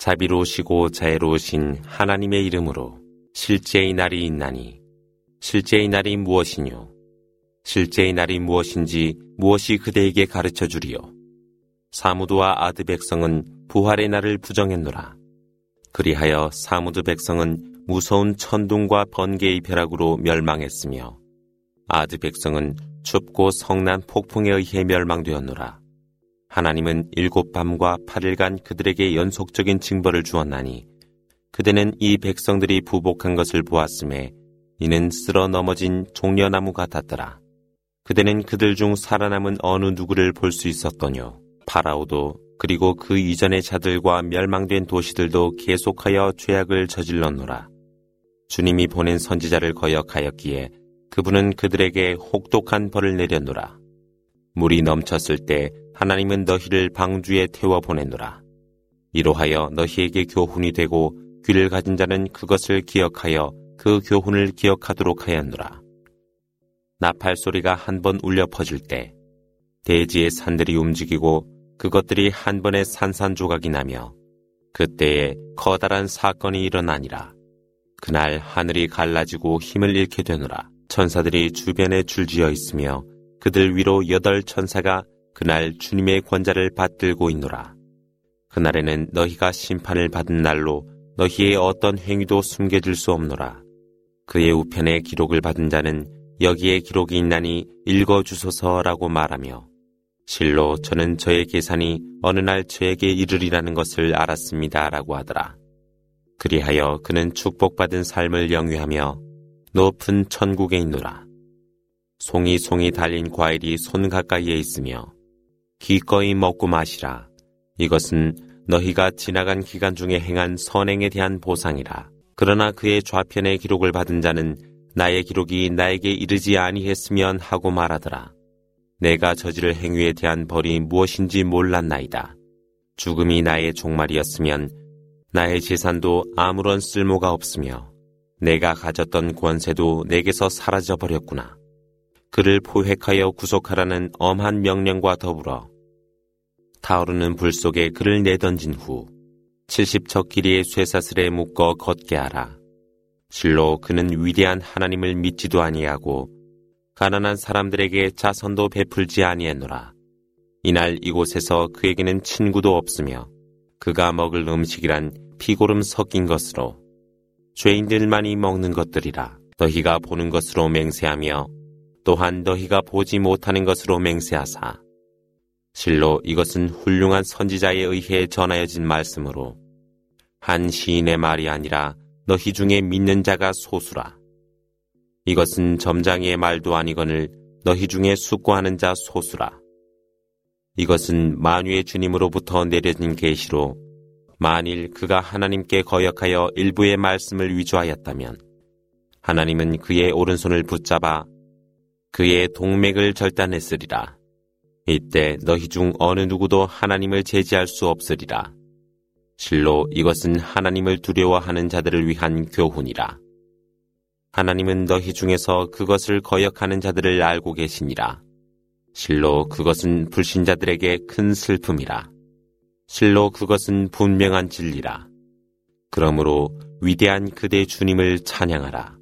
자비로우시고 자애로우신 하나님의 이름으로 실제의 날이 있나니 실제의 날이 무엇이뇨? 실제의 날이 무엇인지 무엇이 그대에게 가르쳐 주리요? 사무드와 아드 백성은 부활의 날을 부정했노라. 그리하여 사무드 백성은 무서운 천둥과 번개의 벼락으로 멸망했으며 아드 백성은 춥고 성난 폭풍에 의해 멸망되었노라. 하나님은 일곱 밤과 팔일간 그들에게 연속적인 징벌을 주었나니 그대는 이 백성들이 부복한 것을 보았음에 이는 쓸어 넘어진 종려나무 같았더라. 그대는 그들 중 살아남은 어느 누구를 볼 수 있었더뇨. 파라오도 그리고 그 이전의 자들과 멸망된 도시들도 계속하여 죄악을 저질렀노라. 주님이 보낸 선지자를 거역하였기에 그분은 그들에게 혹독한 벌을 내렸노라. 물이 넘쳤을 때 하나님은 너희를 방주에 태워 보냈노라. 이로하여 너희에게 교훈이 되고 귀를 가진 자는 그것을 기억하여 그 교훈을 기억하도록 하였노라. 나팔 소리가 한 번 울려 퍼질 때 대지의 산들이 움직이고 그것들이 한 번에 산산조각이 나며 그때에 커다란 사건이 일어나니라. 그날 하늘이 갈라지고 힘을 잃게 되노라. 천사들이 주변에 줄지어 있으며 그들 위로 여덟 천사가 그날 주님의 권자를 받들고 있노라. 그날에는 너희가 심판을 받은 날로 너희의 어떤 행위도 숨겨질 수 없노라. 그의 우편에 기록을 받은 자는 여기에 기록이 있나니 읽어주소서라고 말하며 실로 저는 저의 계산이 어느 날 저에게 이르리라는 것을 알았습니다. 라고 하더라. 그리하여 그는 축복받은 삶을 영위하며 높은 천국에 있노라. 송이 송이 달린 과일이 손 가까이에 있으며 기꺼이 먹고 마시라. 이것은 너희가 지나간 기간 중에 행한 선행에 대한 보상이라. 그러나 그의 좌편의 기록을 받은 자는 나의 기록이 나에게 이르지 아니했으면 하고 말하더라. 내가 저지를 행위에 대한 벌이 무엇인지 몰랐나이다. 죽음이 나의 종말이었으면 나의 재산도 아무런 쓸모가 없으며 내가 가졌던 권세도 내게서 사라져 버렸구나. 그를 포획하여 구속하라는 엄한 명령과 더불어 타오르는 불 속에 그를 내던진 후 70척 길이의 쇠사슬에 묶어 걷게 하라. 실로 그는 위대한 하나님을 믿지도 아니하고 가난한 사람들에게 자선도 베풀지 아니했노라. 이날 이곳에서 그에게는 친구도 없으며 그가 먹을 음식이란 피고름 섞인 것으로 죄인들만이 먹는 것들이라 너희가 보는 것으로 맹세하며 또한 너희가 보지 못하는 것으로 맹세하사 실로 이것은 훌륭한 선지자에 의해 전하여진 말씀으로 한 시인의 말이 아니라 너희 중에 믿는 자가 소수라. 이것은 점장이의 말도 아니거늘 너희 중에 숙고하는 자 소수라. 이것은 만유의 주님으로부터 내려진 계시로 만일 그가 하나님께 거역하여 일부의 말씀을 위조하였다면 하나님은 그의 오른손을 붙잡아 그의 동맥을 절단했으리라. 이때 너희 중 어느 누구도 하나님을 제지할 수 없으리라. 실로 이것은 하나님을 두려워하는 자들을 위한 교훈이라. 하나님은 너희 중에서 그것을 거역하는 자들을 알고 계시니라. 실로 그것은 불신자들에게 큰 슬픔이라. 실로 그것은 분명한 진리라. 그러므로 위대한 그대 주님을 찬양하라.